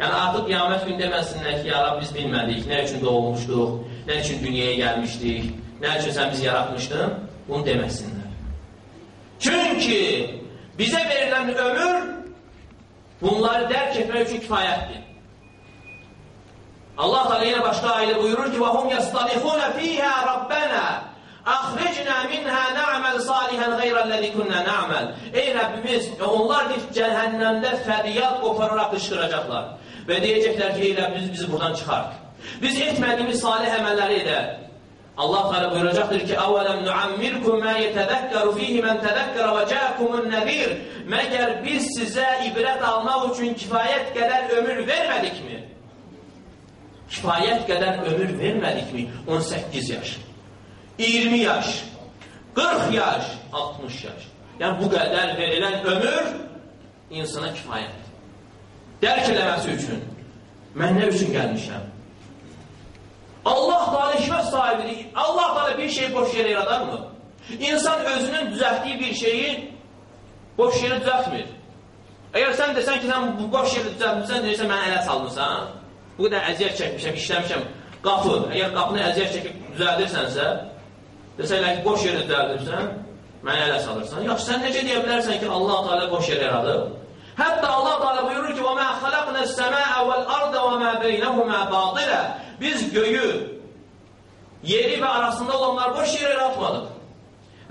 Yəni artıq qiyamət günü deməsinlər ki, ya Rab biz bilmədik, nə üçün doğulmuşduq, nə üçün dünyaya gəlmişdik, nə üçün sən bizi yaratmışdın, bunu deməsinlər. Çünki bizə verilən ömür bunları dərk etmək üçün kifayətdir. Allah Teala yine başka ayette buyurur ki: "Vahum yastalihuna fiha Rabbana Axricna minha na'mal salihan ghayra'llazi kunna na'mal." Ey Rəbbimiz, onlar cəhənnəmdə fəryad qopararaq qışqıracaqlar. Və deyəcəklər ki, elə biz bizi buradan çıxart. Biz etmədiyimiz salih əməlləri edək. Allah Teala buyuracaqdır ki: "Əvələm nuammirkum ma yetezekkeru fihi men tezekkara ve ca'akumun nezir." Məgər biz sizə ibrət almaq üçün kifayət qədər ömür vermədikmi? Kifayət qədər ömür vermədikmi? 18 yaş, 20 yaş, 40 yaş, 60 yaş. Yəni bu qədər verilən ömür insana kifayətdir dərk eləməsi üçün mən nə üçün gəlmişəm? Allah Teala hikmət sahibidir. Allah Teala bir şeyi boş yerə yaradarmı? İnsan özünün düzəltdiyi bir şeyi boş yerə düzəltmir. Əgər sən desən ki, sən bu boş yerə düzəltmirsən, deyirsən, mənə ələ salmısan, bu qədər əziyyət çəkmişəm, işləmişəm, qapı, əgər qapını əziyyət çəkib düzəldirsənsə, desəklər ki, boş yerə düzəldirsən, mənə ələ salırsan. Yaxşı, sən necə deyə bilərsən ki, Allah Teala boş yerə yaradıb? Hətta Allah Teala buyurur ki: "Və mə xalaqnəs səmaa vəl-arda və mə beynəhumə batilə." Biz göyü, yeri və arasında olanlar boş yerə yaratmadıq.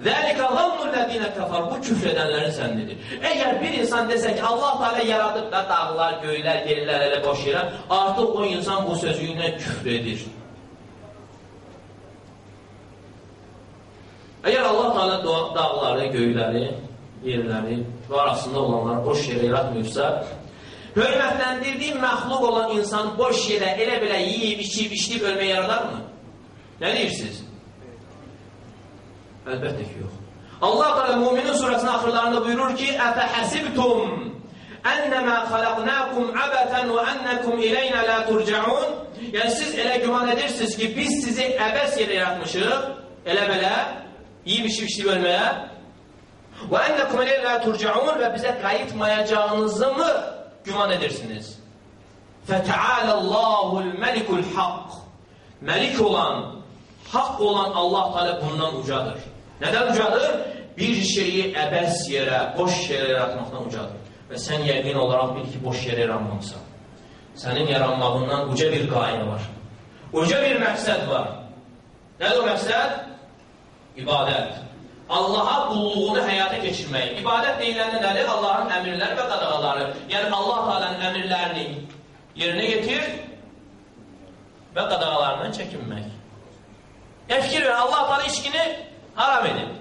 Zəlikə zannul-ləzinə kəfər. Bu küfr edənlərin səndidir. Əgər bir insan desə ki, Allah Teala yaradıb da dağlar, göylər, yerlər elə boş yerə, artıq o insan bu sözüylə küfr edir. Əgər Allah Teala dağları, göyləri, yerləri və arasında olanlar boş yerə yaratmıyorsa, hörmətləndirdiyi məxluq olan insan boş yerə elə belə yiyib, içib, işləyib ölməyə yaradarmı? Nə deyirsiniz? Əlbəttə ki, yox. Allah Teala Müminin surəsinin axırlarında buyurur ki: "Əfə hasibtum ennema xalaqnakum abatan və ennekum ileynə la turcaun?" Yəni siz elə güman edirsiniz ki, biz sizi əbəs yerə yaratmışıq, elə belə yeyib içib işləyib ölməyə? Və ənəkum ilə turcaun və bizə qayıtmayacağınızı mı güman edirsiniz? Fətəaləllahul məlikul haqq. Məlik olan, haqq olan Allah Teala bundan ucadır. Nədən ucadır? Bir şeyi əbəs yerə, boş yerə yaratmaqdan ucadır. Və sən yəqin olaraq bil ki, boş yerə yaranmamısan. Sənin yaranmağından uca bir qayını var. Uca bir məqsəd var. Nədir o məqsəd? İbadət. Allaha qulluğunu həyata keçirmək. İbadət deyiləndə nədir? Allahın əmirləri və qadağaları. Yəni Allah Taala'nın əmirlərini yerinə yetir və qadağalarından çəkinmək. Yəni fikir Allah Taala içkini haram edib.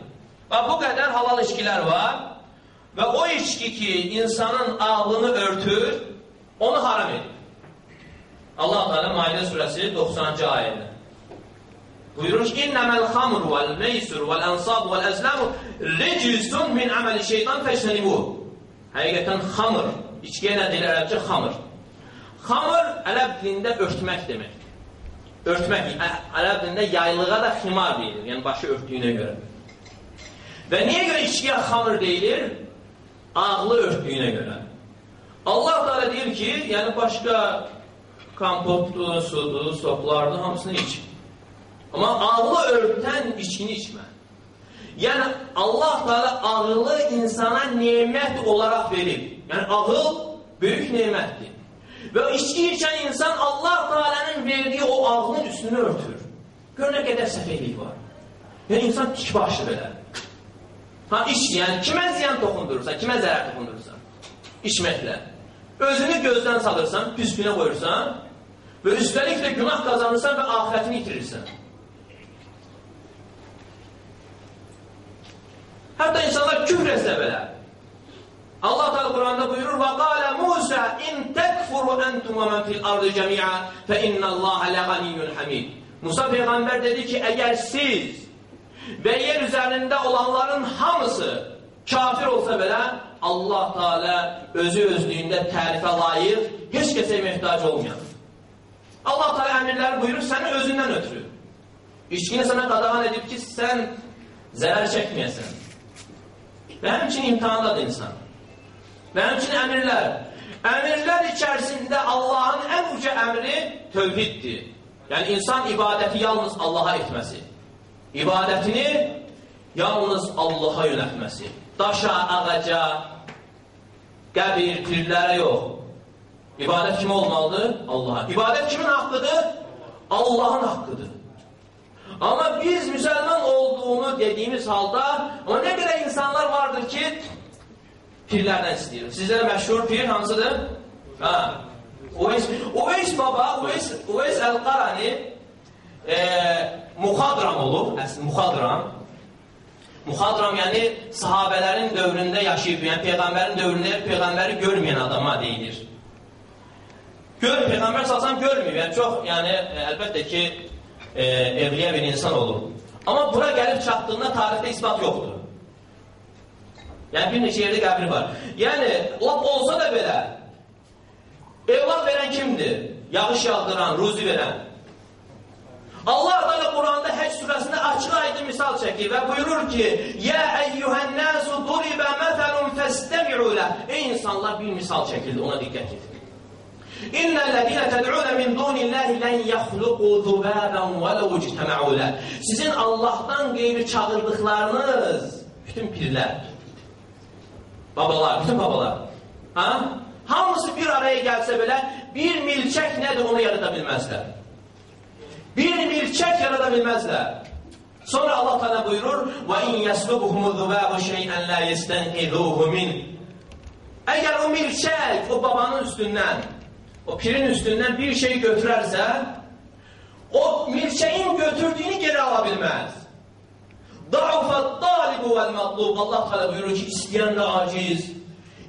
Və bu qədər halal içkilər var və o içki ki, insanın ağlını örtür, onu haram edib. Allah Teala Maidə surəsi 90-cı ayədə. Buyurur ki, İnnəməl xamr vəl meysur vəl ənsab vəl əzləmu recisun min əməli şeytan fəşnənibu. Həqiqətən xamr, içkiyə nə deyil ərəbcə? Xamr. Xamr ərəb dilində örtmək deməkdir. Örtmək, ərəb dilində yaylığa da ximar deyilir, yəni başı örtdüyünə görə. Və niyə görə içkiyə xamr deyilir? Ağlı örtdüyünə görə. Allah da deyir ki, yəni başqa kompotdur, sudur, soplardır, hamısını iç. Amma ağlı örtən içkini içmə. Yəni Allah Teala ağılı insana nemət olaraq verib. Yəni ağıl böyük nemətdir. Və içki içən insan Allah Teala'nın verdiyi o ağlın üstünü örtür. Gör nə qədər səfehlik var. Yəni insan tik başlı belə. Ha iç, yəni kimə ziyan toxundurursan, kimə zərər toxundurursan? İçməklə. Özünü gözdən salırsan, püskünə qoyursan və üstəlik də günah qazanırsan və ahirətini itirirsən. Hətta insanlar küfr etsə belə. Allah Teala Quranda buyurur: "Və qala Musa in tekfuru entum və men fil ardı cemi'a fe innallaha laganiyyun hamid." Musa peyğəmbər dedi ki, əgər siz və yer üzərində olanların hamısı kafir olsa belə, Allah Teala özü özlüyündə tərifə layiq, heç kəsə möhtac olmayan. Allah Teala əmirləri buyurur səni özündən ötürü. İçkini sənə qadağan edib ki, sən zərər çəkməyəsən. Və həmçinin imtihandadır insan. Və həmçinin əmirlər. Əmirlər içərisində Allahın ən uca əmri tövhiddir. Yəni, insan ibadəti yalnız Allaha etməsi. İbadətini yalnız Allaha yönətməsi. Daşa, ağaca, qəbir, pirlərə yox. İbadət kimi olmalıdır? Allaha. İbadət kimin haqqıdır? Allahın haqqıdır. Amma biz müsəlman olduğunu dediyimiz halda o nə qədər insanlar vardır ki, pirlərdən istəyir. Sizdə məşhur pir hansıdır? Ha. Uveys, Uveys baba, Uveys, Uveys Əl-Qarani e, muxadram olub, əslində muxadram. Muxadram yəni sahabələrin dövründə yaşayıb, yəni Peyğəmbərin dövründə Peyğəmbəri görməyən adama deyilir. Gör, Peyğəmbər salsam görməyib, yəni çox, yəni əlbəttə ki, e, evliyə bir insan olur. Amma bura gəlib çatdığında tarixdə isbat yoxdur. Yəni bir neçə yerdə qəbri var. Yəni lap olsa da belə evlad verən kimdir? Yağış yağdıran, ruzi verən. Allah da Quranda Həcc surəsində açıq aydın misal çəkir və buyurur ki: "Ya eyyuhan-nasu duriba masalun fastami'u la." Ey insanlar bir misal çəkildi, ona diqqət edin. İnnellezine ted'un min dunillahi len yahluqu zubaban velau ictama'u Sizin Allah'tan qeyri çağırdıqlarınız bütün pirlər, babalar, bütün babalar. Ha? Hamısı bir araya gəlsə belə bir milçək nədir onu yarada bilməzlər. Bir milçək yarada bilməzlər. Sonra Allah Teala buyurur: "Və in yaslubuhum zubabu şey'an la yestanqidhuhu min." Əgər o milçək o babanın üstündən o pirin üstündən bir şey götürərsə, o milçəyin götürdüyünü geri ala bilməz. Da'ufat talibu vel matlub. Allah Teala buyurur ki, istəyən də aciz,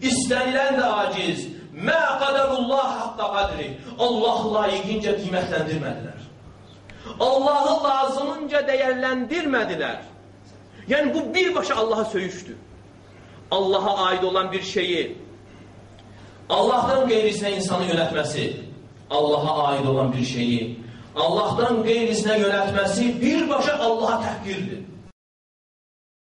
istənilən də aciz. Mə qadarullah haqqa qadri. Allah layiqincə qiymətləndirmədilər. Allahı lazımınca dəyərləndirmədilər. Yəni bu birbaşa Allaha söyüşdür. Allaha aid olan bir şeyi Allahdan qeyrisinə insanı yönətməsi, Allaha aid olan bir şeyi, Allahdan qeyrisinə yönətməsi birbaşa Allaha təhqirdir.